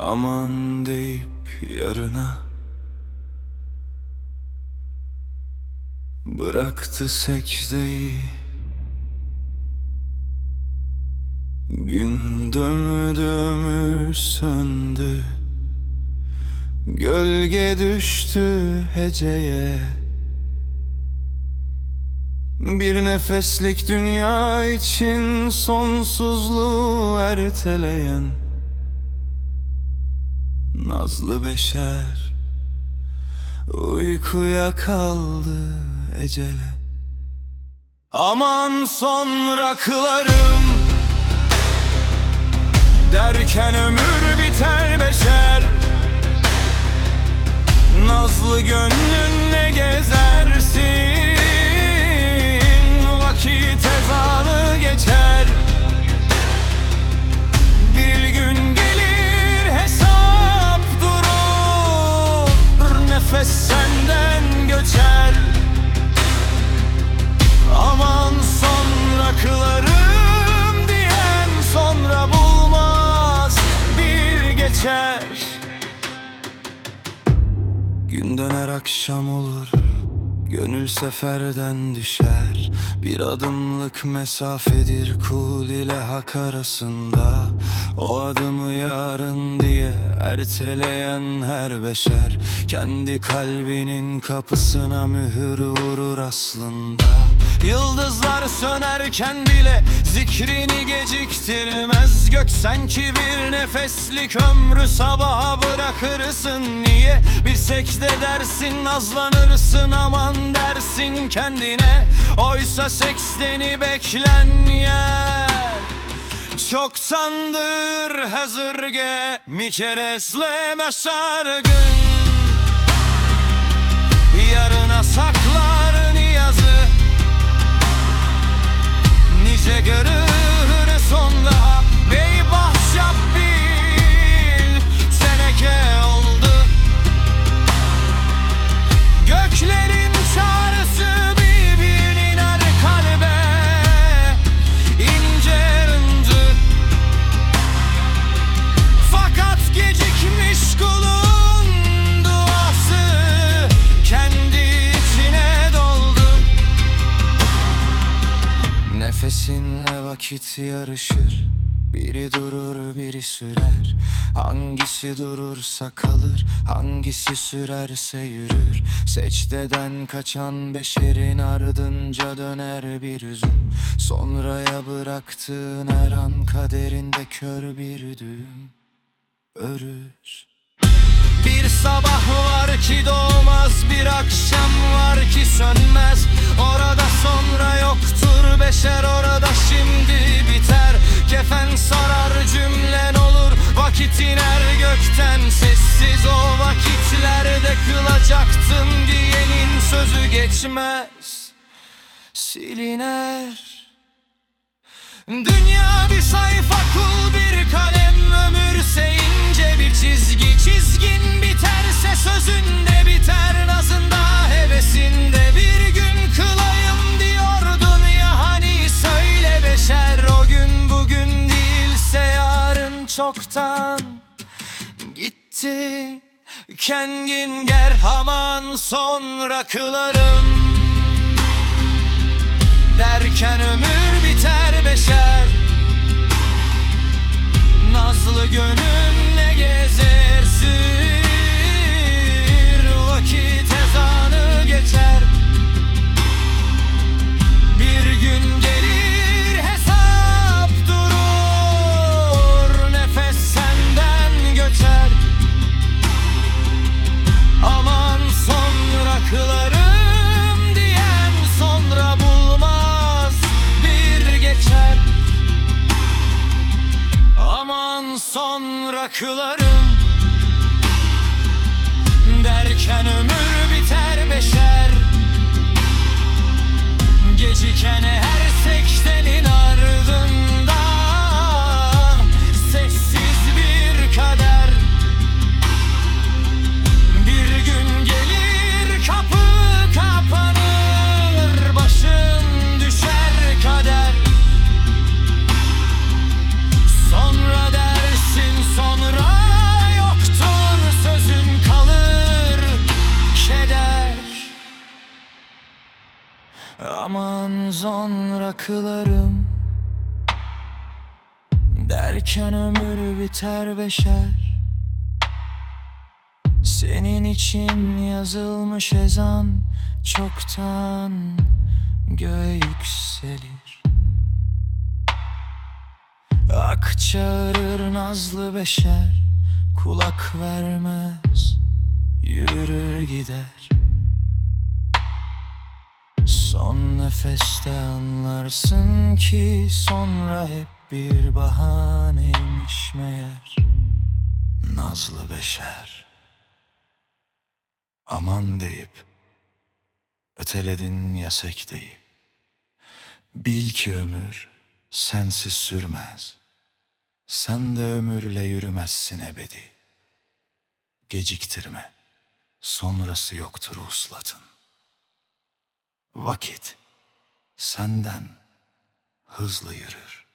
Aman deyip yarına Bıraktı secdeyi. Gün dömü dömü söndü. Gölge düştü heceye. Bir nefeslik dünya için sonsuzluğu erteleyen Nazlı beşer. Uykuya kaldı ecele. Aman son rakılarım. Derken ömür biter beşer. Nazlı gönlünle gezersin Gün döner akşam olur. Gönül seferden düşer. Bir adımlık mesafedir kul ile hak arasında. O adımı yarın diye erteleyen her beşer. Kendi kalbinin kapısına mühür vurur aslında Yıldızlar sönerken bile zikrini geciktirmez. Gök sanki bir nefeslik ömrü sabaha bırakırsın. Niye bir sekde dersin nazlanırsın aman dersin kendine. Oysa seksdeni beklen yer Çoktandır hazır kerezleme sargın. Yarına Nefesinle vakit yarışır. Biri durur biri sürer. Hangisi durursa kalır Hangisi sürerse yürür. Secdeden kaçan beşerin ardınca döner bir üzüm. Sonraya bıraktığın her an kaderinde kör bir düğüm. Örür. Bir sabah var ki geçmez Siliner. Dünya bir sayfa kul bir kalem ömürse ince bir çizgi. Çizgin biterse sözünde biter nazında hevesinde. Bir gün kılayım diyordun ya hani söyle beşer. O gün bugün değilse yarın çoktan gitti Kendin ger haman sonra kılarım. Derken ömür biter beşer sonra kılarım Derken ömür biter beşer Senin için yazılmış ezan Çoktan göğe yükselir Ak çağırır nazlı beşer Kulak vermez Yürür gider Son nefeste anlarsın ki Sonra hep bir bahaneymiş meğer. Nazlı beşer. Aman deyip Öteledin ya sekteyi Bil ki ömür sensiz sürmez. Sen de ömürle yürümezsin ebedi. Geciktirme Sonrası yoktur uslatın Vakit senden hızlı yürür